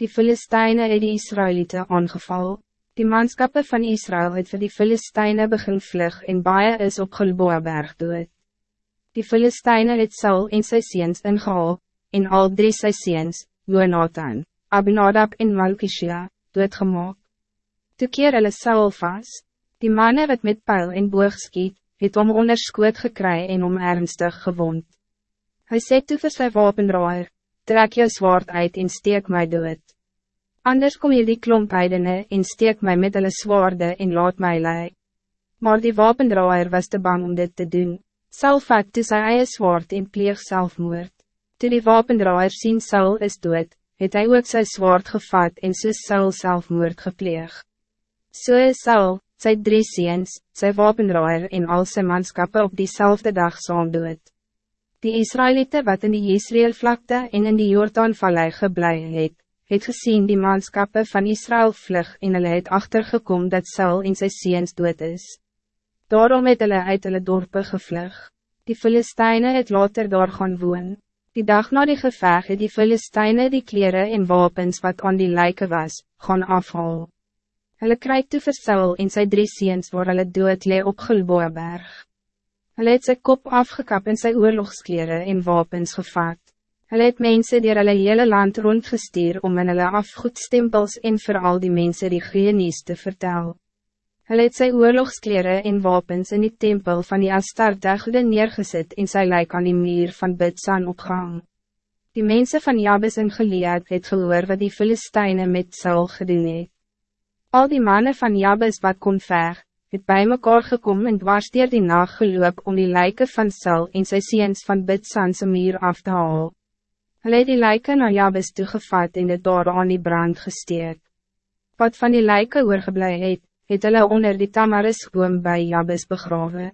Die Filisteine het die Israëlieten aangeval. Die manskappe van Israël het vir die Filisteine begin vlug en baie is op Gilboaberg dood. Die Filisteine het Saul en sy seens ingehaal, en al drie sy seens, Jonathan, Abinadab en Malkishia, doodgemaak. Toe keer hulle Saul vast, die manne wat met pijl en boog skiet, het om onderskoot gekry en om ernstig gewond. Hij sê toe vir sy wapendraaier, trek jou zwaard uit en steek mij dood. Anders kom je die klomp heidene en steek mij met hulle zwaarde en laat mij lei. Maar die wapendraaier was te bang om dit te doen. Saul vat toe sy eie zwaard en pleeg selfmoord. Toe die wapendraaier sien Saul is dood, het hij ook sy zwaard gevat en soos Saul selfmoord gepleeg. So is Saul, sy drie seens, sy wapendraaier en al sy manskappe op diezelfde dag saam dood. Die Israëlieten wat in die Israël vlakte en in die Jordaanvallei geblei het, het gezien die manskappe van Israël vlug en hulle het achtergekom dat Saul en sy seens dood is. Daarom het hulle uit hulle dorpe gevlug. Die Filisteine het later daar gaan woon. Die dag na die geveg het die Filisteine die kleren en wapens wat aan die lijken was, gaan afhaal. Hulle krijg toe vir Saul en sy drie seens waar hulle dood lee op Gilboaberg. Hulle het sy kop afgekap en sy oorlogskleren en wapens gevat. Hulle het mense dier hulle hele land rondgestuur om in hulle afgoedstempels en vooral die mensen die genies te vertel. Hulle het sy oorlogskleren en wapens in die tempel van die Astarte neergezet en sy lijk aan die muur van Bidsan opgehang. Die mensen van Jabes en Gilead het gehoor wat die Filisteine met Saul gedoen het. Al die mannen van Jabes wat kon veg, het bij mekaar gekom en dwars dier die nacht geloop om die lijken van Sal en sy seens van Bidsanse muur af te haal. Hulle het die lijken naar Jabes toegevat en het daar aan die brand gesteek. Wat van die lijken oorgeblij het, het hulle onder die tamaris boom bij Jabes begraven.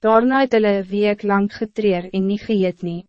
Daarna het hulle week lang getreer en nie geëet nie.